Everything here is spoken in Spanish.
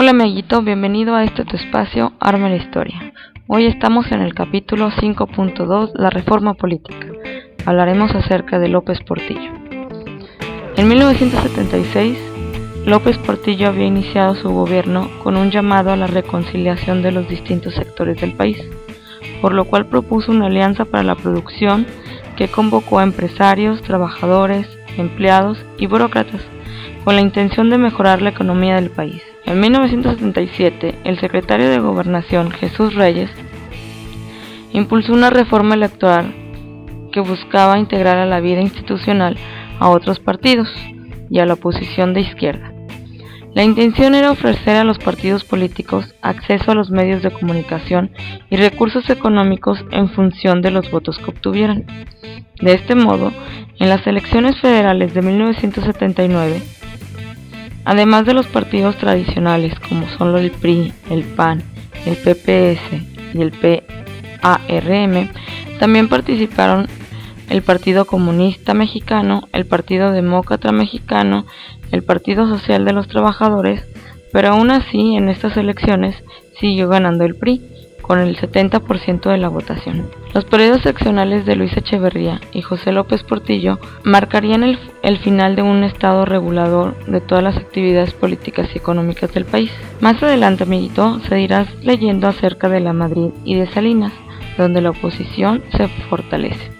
Hola amiguito, bienvenido a este tu espacio Arma la Historia. Hoy estamos en el capítulo 5.2, la reforma política. Hablaremos acerca de López Portillo. En 1976, López Portillo había iniciado su gobierno con un llamado a la reconciliación de los distintos sectores del país, por lo cual propuso una alianza para la producción que convocó a empresarios, trabajadores, empleados y burócratas con la intención de mejorar la economía del país. En 1977, el secretario de Gobernación, Jesús Reyes, impulsó una reforma electoral que buscaba integrar a la vida institucional a otros partidos y a la oposición de izquierda. La intención era ofrecer a los partidos políticos acceso a los medios de comunicación y recursos económicos en función de los votos que obtuvieran. De este modo, en las elecciones federales de 1979, además de los partidos tradicionales como son el PRI, el PAN, el PPS y el PARM, también participaron el Partido Comunista Mexicano, el Partido Demócrata Mexicano, el Partido Social de los Trabajadores, pero aún así en estas elecciones siguió ganando el PRI con el 70% de la votación. Los periodos seccionales de Luis Echeverría y José López Portillo marcarían el, el, final de un Estado regulador de todas las actividades políticas y económicas del país. Más adelante, amiguito, seguirás leyendo acerca de la Madrid y de Salinas, donde la oposición se fortalece.